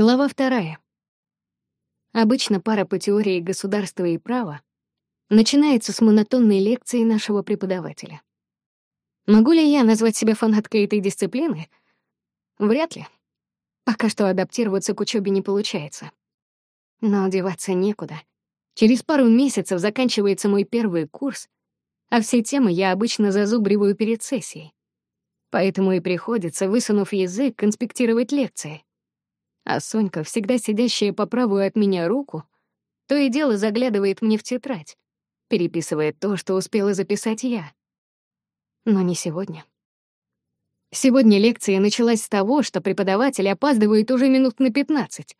Глава вторая. Обычно пара по теории государства и права начинается с монотонной лекции нашего преподавателя. Могу ли я назвать себя фанаткой этой дисциплины? Вряд ли. Пока что адаптироваться к учебе не получается. Но одеваться некуда. Через пару месяцев заканчивается мой первый курс, а все темы я обычно зазубриваю перед сессией. Поэтому и приходится, высунув язык, конспектировать лекции. А Сонька, всегда сидящая по правую от меня руку, то и дело заглядывает мне в тетрадь, переписывая то, что успела записать я. Но не сегодня. Сегодня лекция началась с того, что преподаватель опаздывает уже минут на пятнадцать.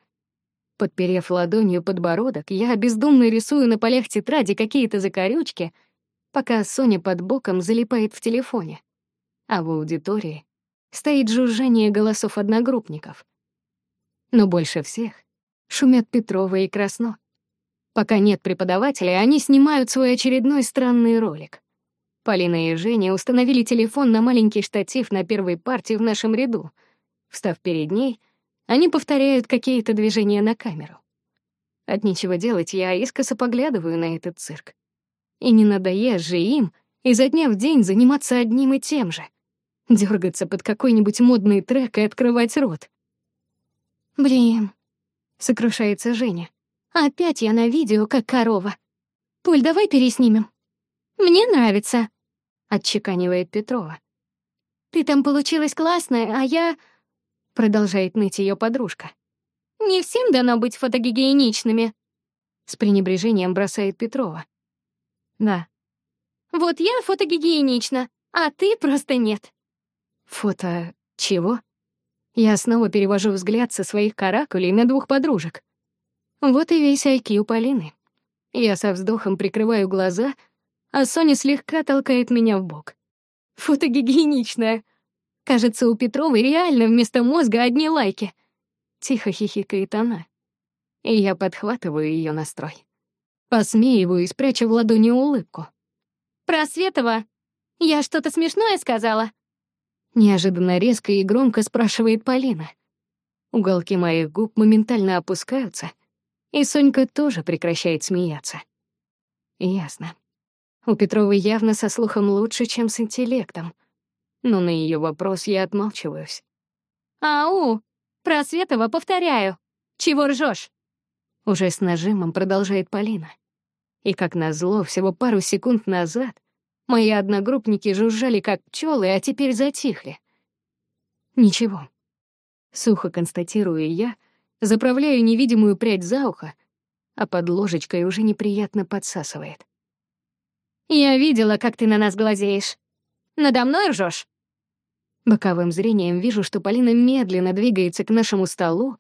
Подперев ладонью подбородок, я бездумно рисую на полях тетради какие-то закорючки, пока Соня под боком залипает в телефоне. А в аудитории стоит жужжание голосов одногруппников — но больше всех шумят Петрова и Красно. Пока нет преподавателя, они снимают свой очередной странный ролик. Полина и Женя установили телефон на маленький штатив на первой партии в нашем ряду. Встав перед ней, они повторяют какие-то движения на камеру. От нечего делать я искоса поглядываю на этот цирк. И не надоест же им изо дня в день заниматься одним и тем же. Дёргаться под какой-нибудь модный трек и открывать рот. «Блин», — сокрушается Женя. «Опять я на видео, как корова. Пуль, давай переснимем». «Мне нравится», — отчеканивает Петрова. «Ты там получилась классная, а я...» — продолжает ныть ее подружка. «Не всем дано быть фотогигиеничными», — с пренебрежением бросает Петрова. «Да». «Вот я фотогигиенична, а ты просто нет». «Фото... чего?» Я снова перевожу взгляд со своих каракулей на двух подружек. Вот и весь IQ Полины. Я со вздохом прикрываю глаза, а Соня слегка толкает меня в бок. Фотогигиеничная. Кажется, у Петровой реально вместо мозга одни лайки. Тихо хихикает она. И я подхватываю ее настрой. Посмеиваю и спрячу в ладони улыбку. «Просветова, я что-то смешное сказала?» Неожиданно резко и громко спрашивает Полина. Уголки моих губ моментально опускаются, и Сонька тоже прекращает смеяться. Ясно. У Петровой явно со слухом лучше, чем с интеллектом. Но на ее вопрос я отмалчиваюсь. «Ау! Просветова, повторяю! Чего ржешь? Уже с нажимом продолжает Полина. И как назло, всего пару секунд назад Мои одногруппники жужжали, как пчелы, а теперь затихли. Ничего. Сухо констатирую я, заправляю невидимую прядь за ухо, а под ложечкой уже неприятно подсасывает. «Я видела, как ты на нас глазеешь. Надо мной ржешь? Боковым зрением вижу, что Полина медленно двигается к нашему столу,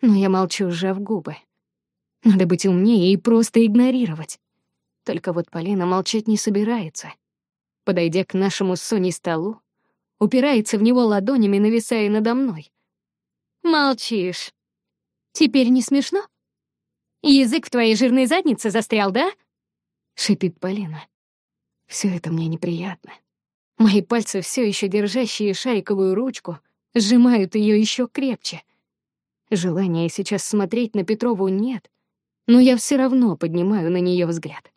но я молчу, сжав губы. Надо быть умнее и просто игнорировать. Только вот Полина молчать не собирается. Подойдя к нашему с Соней столу, упирается в него ладонями, нависая надо мной. «Молчишь. Теперь не смешно? Язык в твоей жирной заднице застрял, да?» — шипит Полина. Все это мне неприятно. Мои пальцы, все еще держащие шариковую ручку, сжимают ее еще крепче. Желания сейчас смотреть на Петрову нет, но я все равно поднимаю на нее взгляд.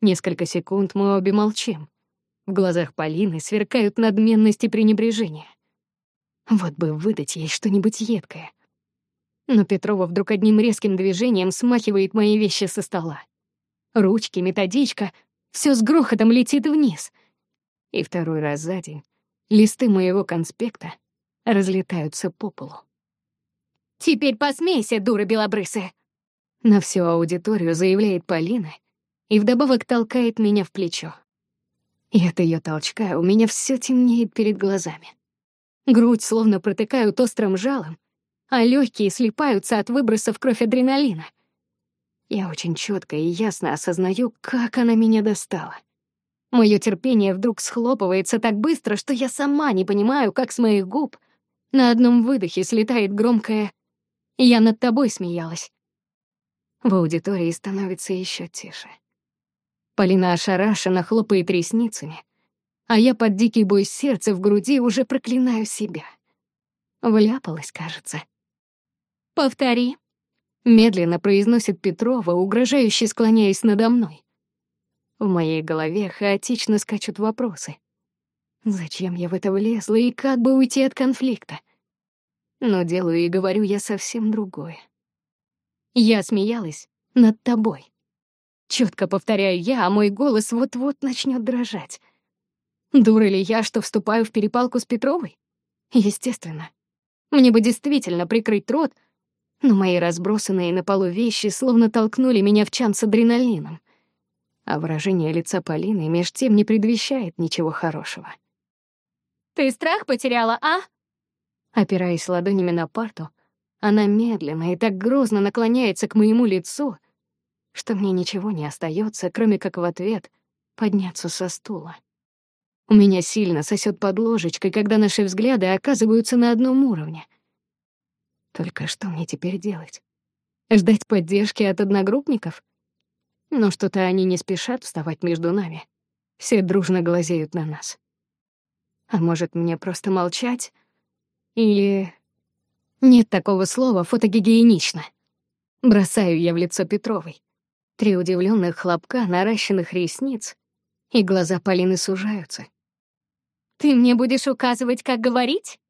Несколько секунд мы обе молчим. В глазах Полины сверкают надменность и пренебрежение. Вот бы выдать ей что-нибудь едкое. Но Петрова вдруг одним резким движением смахивает мои вещи со стола. Ручки, методичка — все с грохотом летит вниз. И второй раз за день листы моего конспекта разлетаются по полу. «Теперь посмейся, дура белобрысая!» На всю аудиторию заявляет Полина — и вдобавок толкает меня в плечо. И от ее толчка у меня все темнеет перед глазами. Грудь словно протыкают острым жалом, а легкие слипаются от выбросов кровь адреналина. Я очень четко и ясно осознаю, как она меня достала. Мое терпение вдруг схлопывается так быстро, что я сама не понимаю, как с моих губ на одном выдохе слетает громкое «Я над тобой смеялась». В аудитории становится еще тише. Полина ошарашенно хлопает ресницами, а я под дикий бой сердца в груди уже проклинаю себя. Вляпалась, кажется. Повтори. Медленно произносит Петрова, угрожающе склоняясь надо мной. В моей голове хаотично скачут вопросы. Зачем я в это влезла и как бы уйти от конфликта? Но делаю и говорю я совсем другое. Я смеялась над тобой. Четко повторяю я, а мой голос вот-вот начнет дрожать. Дура ли я, что вступаю в перепалку с Петровой? Естественно. Мне бы действительно прикрыть рот, но мои разбросанные на полу вещи словно толкнули меня в чан с адреналином. А выражение лица Полины меж тем не предвещает ничего хорошего. «Ты страх потеряла, а?» Опираясь ладонями на парту, она медленно и так грозно наклоняется к моему лицу, что мне ничего не остается, кроме как в ответ подняться со стула. У меня сильно сосет под ложечкой, когда наши взгляды оказываются на одном уровне. Только что мне теперь делать? Ждать поддержки от одногруппников? Но что-то они не спешат вставать между нами. Все дружно глазеют на нас. А может, мне просто молчать? Или... Нет такого слова «фотогигиенично». Бросаю я в лицо Петровой. Три удивленных хлопка, наращенных ресниц, и глаза Полины сужаются. «Ты мне будешь указывать, как говорить?»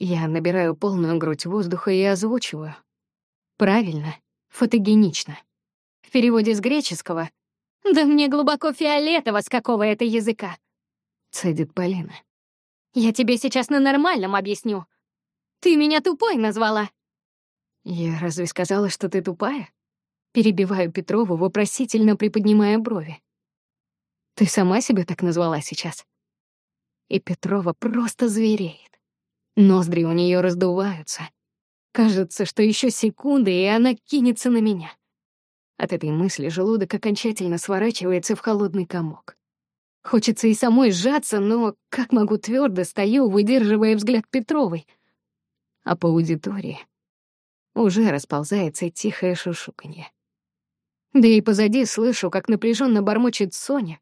Я набираю полную грудь воздуха и озвучиваю. Правильно, фотогенично. В переводе с греческого «Да мне глубоко фиолетово, с какого это языка!» — цедит Полина. «Я тебе сейчас на нормальном объясню. Ты меня тупой назвала!» «Я разве сказала, что ты тупая?» Перебиваю Петрову, вопросительно приподнимая брови. «Ты сама себя так назвала сейчас?» и Петрова просто звереет. Ноздри у нее раздуваются. Кажется, что еще секунды, и она кинется на меня. От этой мысли желудок окончательно сворачивается в холодный комок. Хочется и самой сжаться, но как могу твердо стою, выдерживая взгляд Петровой. А по аудитории уже расползается тихое шушуканье. Да и позади слышу, как напряженно бормочет Соня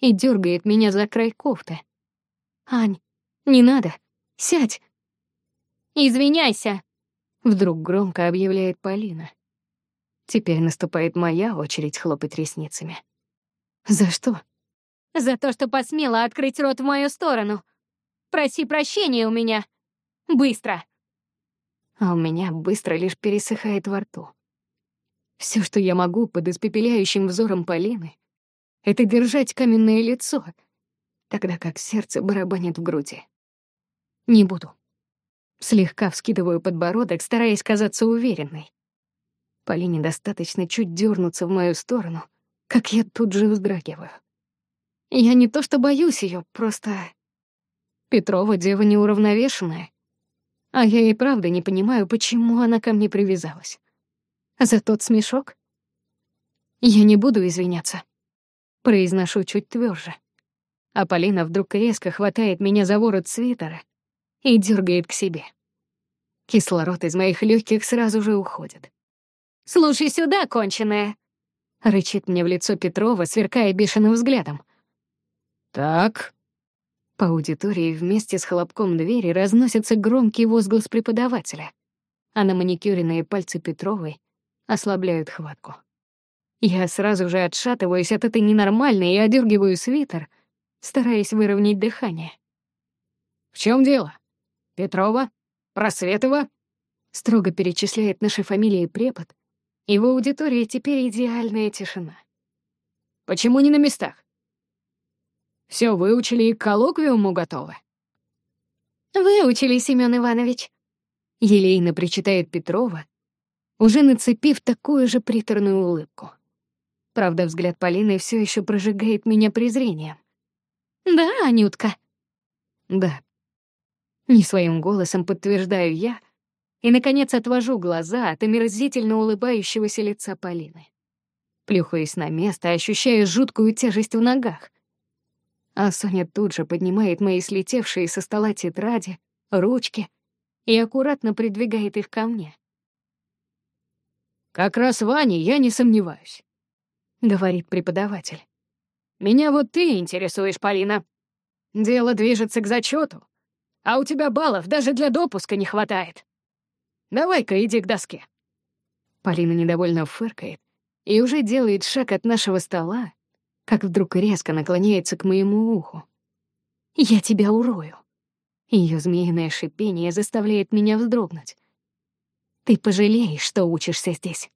и дергает меня за край кофты. «Ань, не надо. Сядь!» «Извиняйся!» — вдруг громко объявляет Полина. Теперь наступает моя очередь хлопать ресницами. «За что?» «За то, что посмела открыть рот в мою сторону. Проси прощения у меня. Быстро!» А у меня быстро лишь пересыхает во рту. Все, что я могу под испепеляющим взором Полины, это держать каменное лицо — тогда как сердце барабанит в груди. Не буду. Слегка вскидываю подбородок, стараясь казаться уверенной. Полине достаточно чуть дернуться в мою сторону, как я тут же вздрагиваю. Я не то что боюсь ее, просто... Петрова дева неуравновешенная. А я и правда не понимаю, почему она ко мне привязалась. За тот смешок? Я не буду извиняться. Произношу чуть тверже а Полина вдруг резко хватает меня за ворот свитера и дергает к себе. Кислород из моих легких сразу же уходит. «Слушай сюда, конченая!» — рычит мне в лицо Петрова, сверкая бешеным взглядом. «Так...» По аудитории вместе с хлопком двери разносится громкий возглас преподавателя, а на маникюренные пальцы Петровой ослабляют хватку. Я сразу же отшатываюсь от этой ненормальной и одергиваю свитер, стараясь выровнять дыхание. «В чем дело? Петрова? Просветова?» Строго перечисляет наши фамилии препод, и в аудитории теперь идеальная тишина. «Почему не на местах? Все выучили и к коллоквиуму готовы?» «Выучили, Семён Иванович», — елейно причитает Петрова, уже нацепив такую же приторную улыбку. Правда, взгляд Полины все еще прожигает меня презрением. «Да, Анютка?» «Да». Не своим голосом подтверждаю я и, наконец, отвожу глаза от омерзительно улыбающегося лица Полины. Плюхаюсь на место, ощущая жуткую тяжесть в ногах. А Соня тут же поднимает мои слетевшие со стола тетради, ручки и аккуратно придвигает их ко мне. «Как раз Ване я не сомневаюсь», — говорит преподаватель. Меня вот ты интересуешь, Полина. Дело движется к зачету, а у тебя баллов даже для допуска не хватает. Давай-ка иди к доске. Полина недовольно фыркает и уже делает шаг от нашего стола, как вдруг резко наклоняется к моему уху. «Я тебя урою!» Ее змеиное шипение заставляет меня вздрогнуть. «Ты пожалеешь, что учишься здесь!»